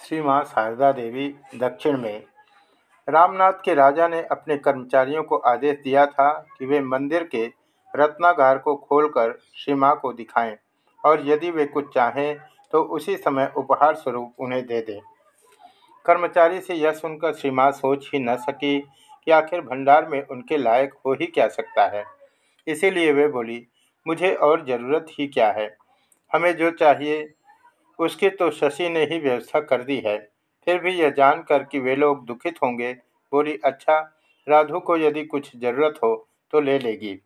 श्री माँ शारदा देवी दक्षिण में। रामनाथ के राजा ने अपने कर्मचारियों को आदेश दिया था कि वे मंदिर के रत्नागार को खोलकर श्री माँ को दिखाएँ और यदि वे कुछ चाहें तो उसी समय उपहार स्वरूप उन्हें दे दें। कर्मचारी से यह सुनकर श्री माँ सोच ही न सकी कि आखिर भंडार में उनके लायक हो ही क्या सकता है। इसीलिए वे बोली, मुझे और ज़रूरत ही क्या है? हमें जो चाहिए उसकी तो शशि ने ही व्यवस्था कर दी है। फिर भी यह जानकर कि वे लोग दुखित होंगे, बोली अच्छा राधु को यदि कुछ ज़रूरत हो तो ले लेगी।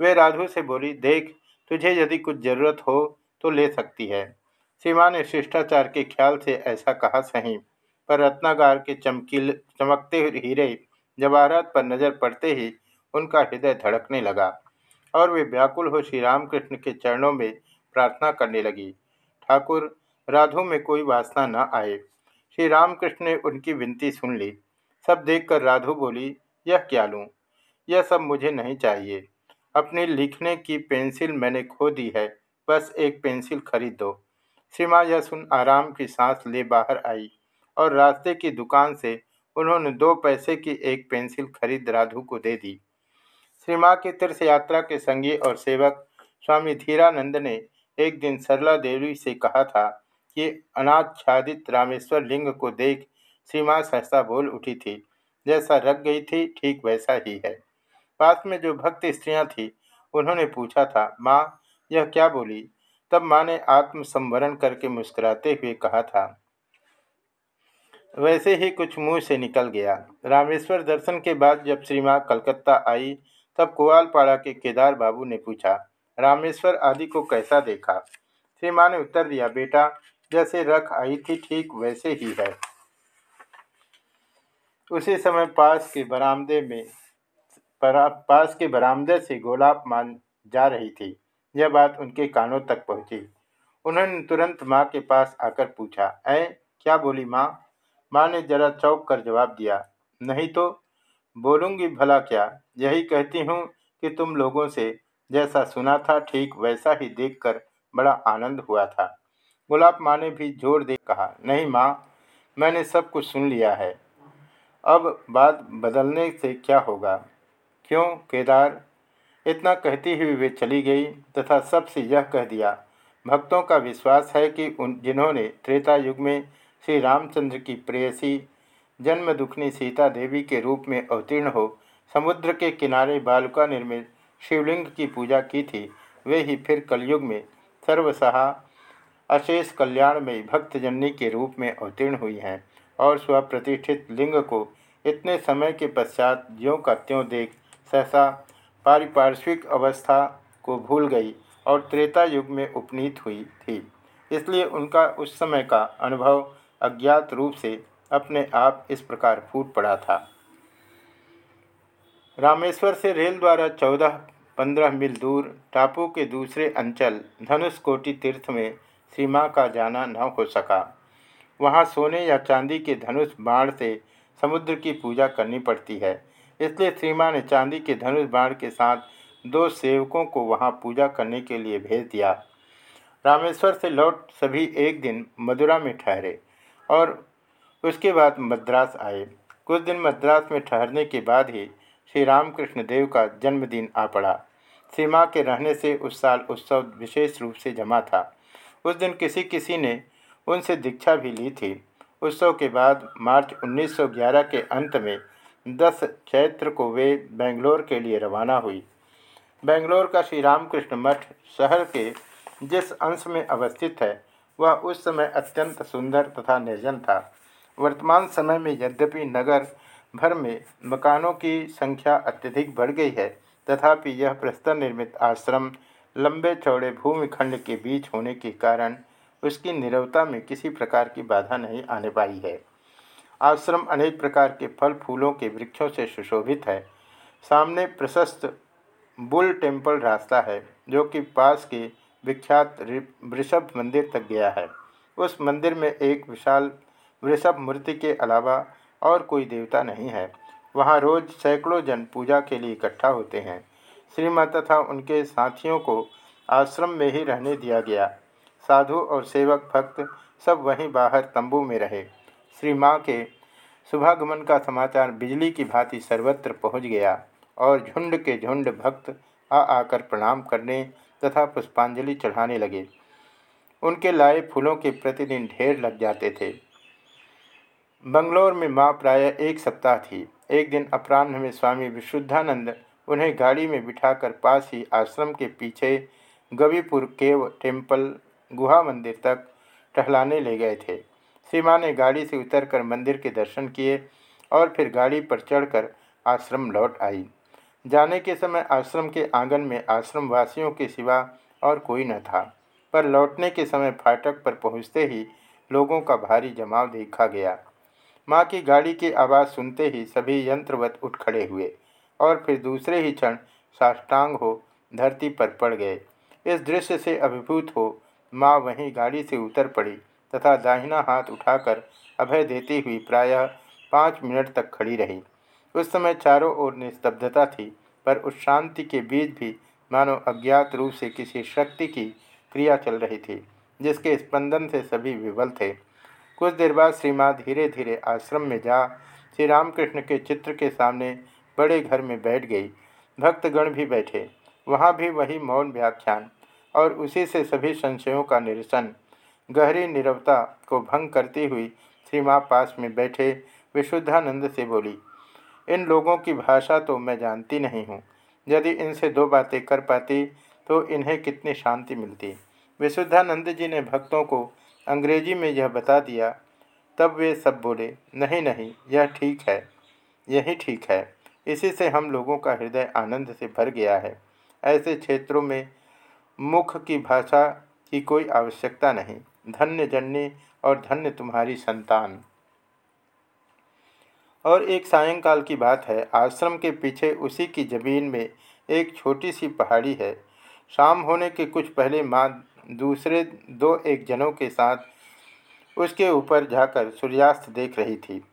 वे राधु से बोली, देख, तुझे यदि कुछ ज़रूरत हो तो ले सकती है। सीमा ने शिष्टाचार के ख्याल से ऐसा कहा सही, पर रत्नागार के चमकील, चमकते हीरे जवाहरात पर नज़र पड़ते ही उनका हृदय धड़कने लगा और वे व्याकुल हो श्री रामकृष्ण के चरणों में प्रार्थना करने लगी। ठाकुर राधु में कोई वासना न आए। श्री रामकृष्ण ने उनकी विनती सुन ली। सब देखकर राधु बोली, यह क्या लूँ? यह सब मुझे नहीं चाहिए। अपनी लिखने की पेंसिल मैंने खो दी है। बस एक पेंसिल खरीद दो। श्रीमा यह सुन आराम की सांस ले बाहर आई और रास्ते की दुकान से उन्होंने दो पैसे की एक पेंसिल खरीद राधु को दे दी। श्री माँ की तीर्थ यात्रा के संगी और सेवक स्वामी धीरानंद ने एक दिन सरला देवी से कहा था कि अनाच्छादित रामेश्वर लिंग को देख सीमा सहसा बोल उठी थी, जैसा रख गई थी, ठीक वैसा ही है। पास में जो भक्त स्त्रियाँ थीं, उन्होंने पूछा था, माँ, यह क्या बोली? तब माँ ने आत्मसंवरण करके मुस्कुराते हुए कहा था, वैसे ही कुछ मुँह से निकल गया। रामेश्वर दर्शन के बाद जब श्री माँ कलकत्ता आई, तब कुआलपाड़ा के केदार बाबू ने पूछा, रामेश्वर आदि को कैसा देखा? श्री माँ ने उत्तर दिया, बेटा जैसे रख आई थी, ठीक वैसे ही है। उसी समय पास के बरामदे में पास के बरामदे से गोलाब मान जा रही थी। यह बात उनके कानों तक पहुँची। उन्होंने तुरंत माँ के पास आकर पूछा, ऐ, क्या बोली माँ? माँ ने जरा चौंक कर जवाब दिया, नहीं तो बोलूँगी भला क्या? यही कहती हूँ कि तुम लोगों से जैसा सुना था, ठीक वैसा ही देखकर बड़ा आनंद हुआ था। गुलाब माँ ने भी ज़ोर दे कहा, नहीं माँ, मैंने सब कुछ सुन लिया है। अब बात बदलने से क्या होगा? क्यों केदार इतना कहती हुई वे चली गई तथा सबसे यह कह दिया, भक्तों का विश्वास है कि उन जिन्होंने त्रेता युग में श्री रामचंद्र की प्रेयसी, जन्म दुखनी सीता देवी के रूप में अवतीर्ण हो, समुद्र के किनारे बालुका निर्मित शिवलिंग की पूजा की थी, वे ही फिर कलयुग में सर्वसहा अशेष कल्याण में भक्तजननी के रूप में अवतीर्ण हुई हैं और स्वप्रतिष्ठित लिंग को इतने समय के पश्चात ज्यों का त्यों देख सहसा पारिपार्श्विक अवस्था को भूल गई और त्रेता युग में उपनीत हुई थी। इसलिए उनका उस समय का अनुभव अज्ञात रूप से अपने आप इस प्रकार फूट पड़ा था। रामेश्वर से रेल द्वारा चौदह पंद्रह मील दूर, टापू के दूसरे अंचल धनुषकोटि तीर्थ में सीमा का जाना न हो सका। वहाँ सोने या चांदी के धनुष बाण से समुद्र की पूजा करनी पड़ती है। इसलिए सीमा ने चांदी के धनुष बाण के साथ दो सेवकों को वहाँ पूजा करने के लिए भेज दिया। रामेश्वर से लौट सभी एक दिन मदुरा में ठहरे और उसके बाद मद्रास आए। कुछ दिन मद्रास में ठहरने के बाद ही श्री रामकृष्ण देव का जन्मदिन आ पड़ा। सीमा के रहने से उस साल उत्सव विशेष रूप से जमा था। उस दिन किसी किसी ने उनसे दीक्षा भी ली थी। उत्सव के बाद मार्च 1911 के अंत में 10 चैत्र को वे बेंगलोर के लिए रवाना हुई। बेंगलोर का श्री रामकृष्ण मठ शहर के जिस अंश में अवस्थित है, वह उस समय अत्यंत सुंदर तथा निर्जन था। वर्तमान समय में यद्यपि नगर भर में मकानों की संख्या अत्यधिक बढ़ गई है, तथापि यह प्रस्तर निर्मित आश्रम लंबे चौड़े भूमिखंड के बीच होने के कारण उसकी निरवता में किसी प्रकार की बाधा नहीं आने पाई है। आश्रम अनेक प्रकार के फल, फूलों के वृक्षों से सुशोभित है। सामने प्रशस्त बुल टेंपल रास्ता है, जो कि पास के विख्यात वृषभ मंदिर तक गया है। उस मंदिर में एक विशाल वृषभ मूर्ति के अलावा और कोई देवता नहीं है। वहाँ रोज सैकड़ों जन पूजा के लिए इकट्ठा होते हैं। श्रीमद तथा उनके साथियों को आश्रम में ही रहने दिया गया। साधु और सेवक भक्त सब वहीं बाहर तंबू में रहे। श्री माँ के शुभागमन का समाचार बिजली की भांति सर्वत्र पहुँच गया और झुंड के झुंड भक्त आ आकर प्रणाम करने तथा पुष्पांजलि चढ़ाने लगे। उनके लाए फूलों के प्रतिदिन ढेर लग जाते थे। बंगलोर में माँ प्राय एक सप्ताह थी। एक दिन अपराह्न में स्वामी विशुद्धानंद उन्हें गाड़ी में बिठाकर पास ही आश्रम के पीछे गवीपुर केव टेंपल गुहा मंदिर तक टहलाने ले गए थे। सीमा ने गाड़ी से उतरकर मंदिर के दर्शन किए और फिर गाड़ी पर चढ़कर आश्रम लौट आई। जाने के समय आश्रम के आँगन में आश्रम वासियों के सिवा और कोई न था, पर लौटने के समय फाटक पर पहुँचते ही लोगों का भारी जमाव देखा गया। माँ की गाड़ी की आवाज़ सुनते ही सभी यंत्रवत उठ खड़े हुए। और फिर दूसरे ही क्षण साष्टांग हो, धरती पर पड़ गए। इस दृश्य से अभिभूत हो, माँ वहीं गाड़ी से उतर पड़ी तथा दाहिना हाथ उठाकर अभय देती हुई प्रायः पाँच मिनट तक खड़ी रही। उस समय चारों ओर निस्तब्धता थी, पर उस शांति के बीच भी मानो अज्ञात रूप से किसी शक्ति की क्रिया चल रही थी, जिसके स्पंदन से सभी विवल थे। कुछ देर बाद श्री माँ धीरे धीरे आश्रम में जा श्री रामकृष्ण के चित्र के सामने बड़े घर में बैठ गई। भक्तगण भी बैठे। वहाँ भी वही मौन व्याख्यान और उसी से सभी संशयों का निरसन। गहरी निरवता को भंग करती हुई श्री पास में बैठे विशुद्धानंद से बोली, इन लोगों की भाषा तो मैं जानती नहीं हूँ। यदि इनसे दो बातें कर पाती तो इन्हें कितनी शांति मिलती? विशुद्धानंद जी ने भक्तों को अंग्रेज़ी में यह बता दिया। तब वे सब बोले, नहीं नहीं, यह ठीक है। यही ठीक है। इसी से हम लोगों का हृदय आनंद से भर गया है। ऐसे क्षेत्रों में मुख की भाषा की कोई आवश्यकता नहीं। धन्य जन्य और धन्य तुम्हारी संतान। और एक सायंकाल की बात है। आश्रम के पीछे उसी की ज़मीन में एक छोटी सी पहाड़ी है। शाम होने के कुछ पहले माँ दूसरे दो एक जनों के साथ उसके ऊपर जाकर सूर्यास्त देख रही थी।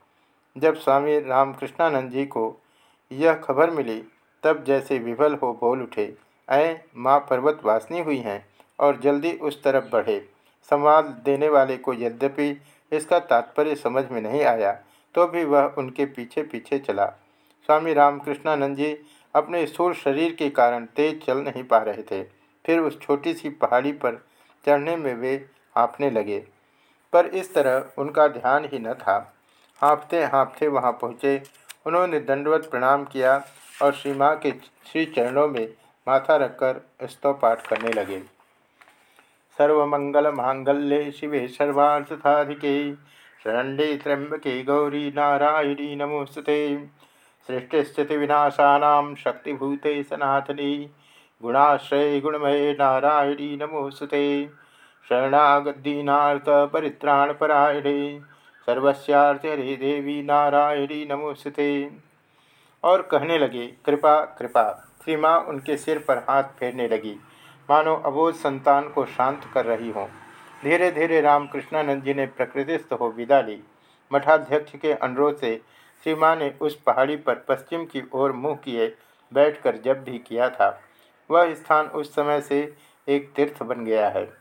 जब स्वामी रामकृष्णानंद जी को यह खबर मिली, तब जैसे विफल हो बोल उठे, ऐ, माँ पर्वत वासनी हुई हैं, और जल्दी उस तरफ़ बढ़े। संवाद देने वाले को यद्यपि इसका तात्पर्य समझ में नहीं आया तो भी वह उनके पीछे पीछे चला। स्वामी रामकृष्णानंद जी अपने स्थूल शरीर के कारण तेज चल नहीं पा रहे थे। फिर उस छोटी सी पहाड़ी पर चढ़ने में वे हाँफने लगे। पर इस तरह उनका ध्यान ही न था। हाँफते हाँफते वहाँ पहुँचे उन्होंने दंडवत प्रणाम किया और श्री माँ के श्री चरणों में माथा रखकर स्तव पाठ करने लगे। सर्वमंगल मांगल्ये शिवे सर्वार्थाधिके शरण्ये त्र्यंबके गौरी नारायणी नमोस्तुते। सृष्टिस्थितिविनाशानां शक्तिभूते सनातनी, गुणाश्रय गुणमये नारायणी नमोस्तुते। शरणागदीनार्थपरित्राणपरायणे सर्वस्यार्थ हरे देवी नारायणी नमोस्तुते। और कहने लगे, कृपा कृपा। श्री माँ उनके सिर पर हाथ फेरने लगी। मानो अबोध संतान को शांत कर रही हों। धीरे धीरे रामकृष्णानंद जी ने प्रकृतिस्थ हो विदा ली। मठाध्यक्ष के अनुरोध से श्री माँ ने उस पहाड़ी पर पश्चिम की ओर मुँह किए, बैठकर जब भी किया था। वह स्थान उस समय से एक तीर्थ बन गया है।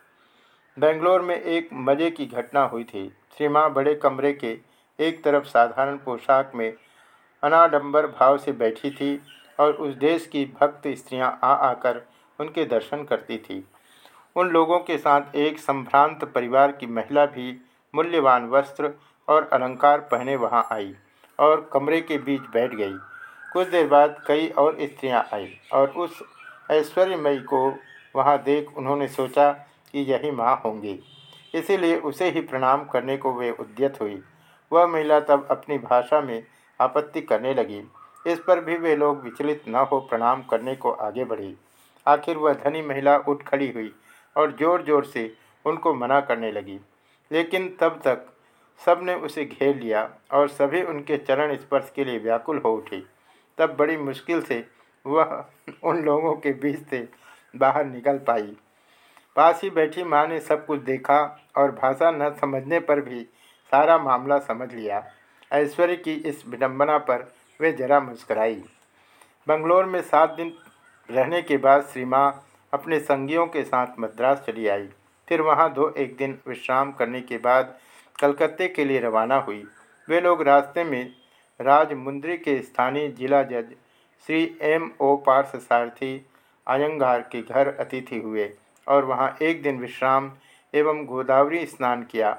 बेंगलोर में एक मज़े की घटना हुई थी। श्री माँ बड़े कमरे के एक तरफ़ साधारण पोशाक में अनाडंबर भाव से बैठी थी और उस देश की भक्त स्त्रियाँ आ आकर उनके दर्शन करती थी। उन लोगों के साथ एक संभ्रांत परिवार की महिला भी मूल्यवान वस्त्र और अलंकार पहने वहाँ आई और कमरे के बीच बैठ गई। कुछ देर बाद कई और स्त्रियाँ आई और उस ऐश्वर्यमयी को वहाँ देख उन्होंने सोचा कि यही माँ होंगी। इसीलिए उसे ही प्रणाम करने को वे उद्यत हुई। वह महिला तब अपनी भाषा में आपत्ति करने लगी। इस पर भी वे लोग विचलित न हो प्रणाम करने को आगे बढ़ी। आखिर वह धनी महिला उठ खड़ी हुई और ज़ोर ज़ोर से उनको मना करने लगी। लेकिन तब तक सबने उसे घेर लिया और सभी उनके चरण स्पर्श के लिए व्याकुल हो उठे। तब बड़ी मुश्किल से वह उन लोगों के बीच से बाहर निकल पाई। पास ही बैठी माँ ने सब कुछ देखा और भाषा न समझने पर भी सारा मामला समझ लिया। ऐश्वर्य की इस विडम्बना पर वे जरा मुस्कराई। बंगलोर में सात दिन रहने के बाद श्री माँ अपने संगियों के साथ मद्रास चली आई। फिर वहाँ दो एक दिन विश्राम करने के बाद कलकत्ते के लिए रवाना हुई। वे लोग रास्ते में राजमुंद्री के स्थानीय जिला जज श्री एम ओ पार्थ सारथी आयंगार के घर अतिथि हुए। और वहाँ एक दिन विश्राम एवं गोदावरी स्नान किया।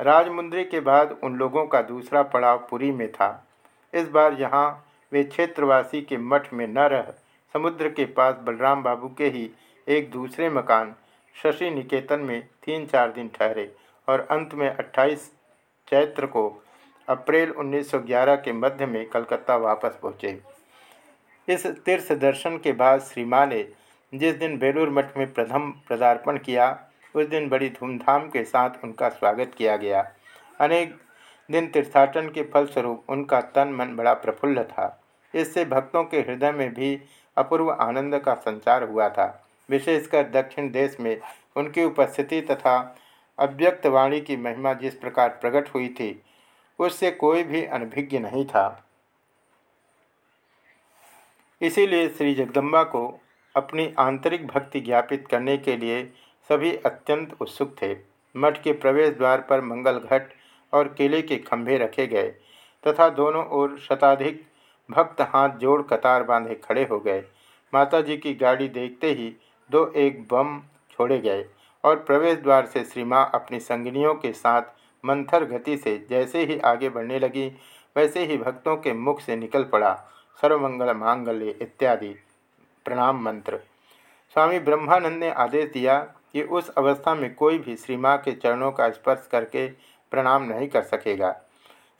राजमुंद्री के बाद उन लोगों का दूसरा पड़ाव पुरी में था। इस बार यहाँ वे क्षेत्रवासी के मठ में न रह, समुद्र के पास बलराम बाबू के ही एक दूसरे मकान, शशि निकेतन में तीन चार दिन ठहरे और अंत में 28 चैत्र को अप्रैल 1911 के मध्य में कलकत्ता वापस पहुँचे। इस तीर्थ दर्शन के बाद श्री माँ ने जिस दिन बेलूर मठ में प्रथम पदार्पण किया, उस दिन बड़ी धूमधाम के साथ उनका स्वागत किया गया। अनेक दिन तीर्थाटन के फलस्वरूप उनका तन मन बड़ा प्रफुल्ल था। इससे भक्तों के हृदय में भी अपूर्व आनंद का संचार हुआ था। विशेषकर दक्षिण देश में उनकी उपस्थिति तथा अव्यक्त वाणी की महिमा जिस प्रकार प्रकट हुई थी, उससे कोई भी अनभिज्ञ नहीं था। इसीलिए श्री जगदम्बा को अपनी आंतरिक भक्ति ज्ञापित करने के लिए सभी अत्यंत उत्सुक थे। मठ के प्रवेश द्वार पर मंगल घट और केले के खंभे रखे गए तथा दोनों ओर शताधिक भक्त हाथ जोड़ कतार बांधे खड़े हो गए। माता जी की गाड़ी देखते ही दो एक बम छोड़े गए और प्रवेश द्वार से श्री माँ अपनी संगनियों के साथ मंथर गति से जैसे ही आगे बढ़ने लगी, वैसे ही भक्तों के मुख से निकल पड़ा सर्वमंगल मांगल्य इत्यादि। प्रणाम मंत्र। स्वामी ब्रह्मानंद ने आदेश दिया कि उस अवस्था में कोई भी श्री माँ के चरणों का स्पर्श करके प्रणाम नहीं कर सकेगा।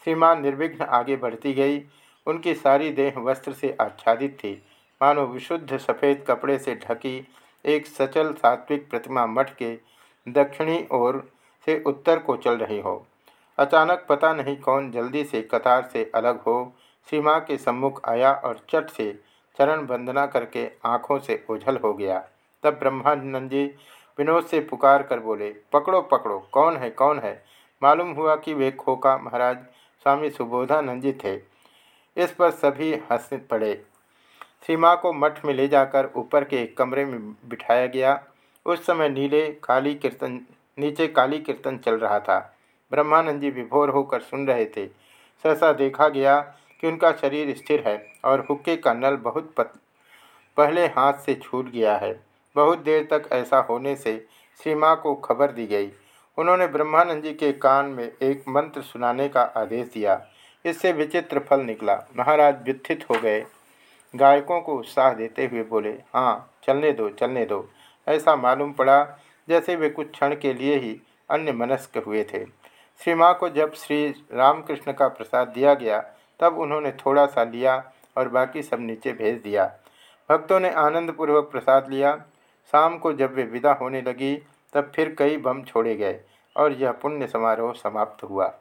श्री माँ निर्विघ्न आगे बढ़ती गई। उनकी सारी देह वस्त्र से आच्छादित थी। मानो विशुद्ध सफ़ेद कपड़े से ढकी एक सचल सात्विक प्रतिमा मठ के दक्षिणी ओर से उत्तर को चल रही हो। अचानक पता नहीं कौन जल्दी से कतार से अलग हो श्री माँ के सम्मुख आया और चट से चरण वंदना करके आँखों से ओझल हो गया। तब ब्रह्मानंद जी विनोद से पुकार कर बोले, पकड़ो पकड़ो, कौन है कौन है? मालूम हुआ कि वे खोका महाराज स्वामी सुबोधानंद जी थे। इस पर सभी हंस पड़े। श्री माँ को मठ में ले जाकर ऊपर के एक कमरे में बिठाया गया। उस समय नीले काली कीर्तन, नीचे काली कीर्तन चल रहा था। ब्रह्मानंद जी विभोर होकर सुन रहे थे। सहसा देखा गया कि उनका शरीर स्थिर है और हुक्के का नल बहुत पत, पहले हाथ से छूट गया है। बहुत देर तक ऐसा होने से श्री माँ को खबर दी गई। उन्होंने ब्रह्मानंद जी के कान में एक मंत्र सुनाने का आदेश दिया। इससे विचित्र फल निकला। महाराज व्युत्थित हो गए। गायकों को उत्साह देते हुए बोले हाँ चलने दो चलने दो। ऐसा मालूम पड़ा जैसे वे कुछ क्षण के लिए ही अन्य मनस्क हुए थे। श्री माँ को जब श्री रामकृष्ण का प्रसाद दिया गया तब उन्होंने थोड़ा सा लिया और बाकी सब नीचे भेज दिया। भक्तों ने आनंदपूर्वक प्रसाद लिया। शाम को जब वे विदा होने लगी, तब फिर कई बम छोड़े गए और यह पुण्य समारोह समाप्त हुआ।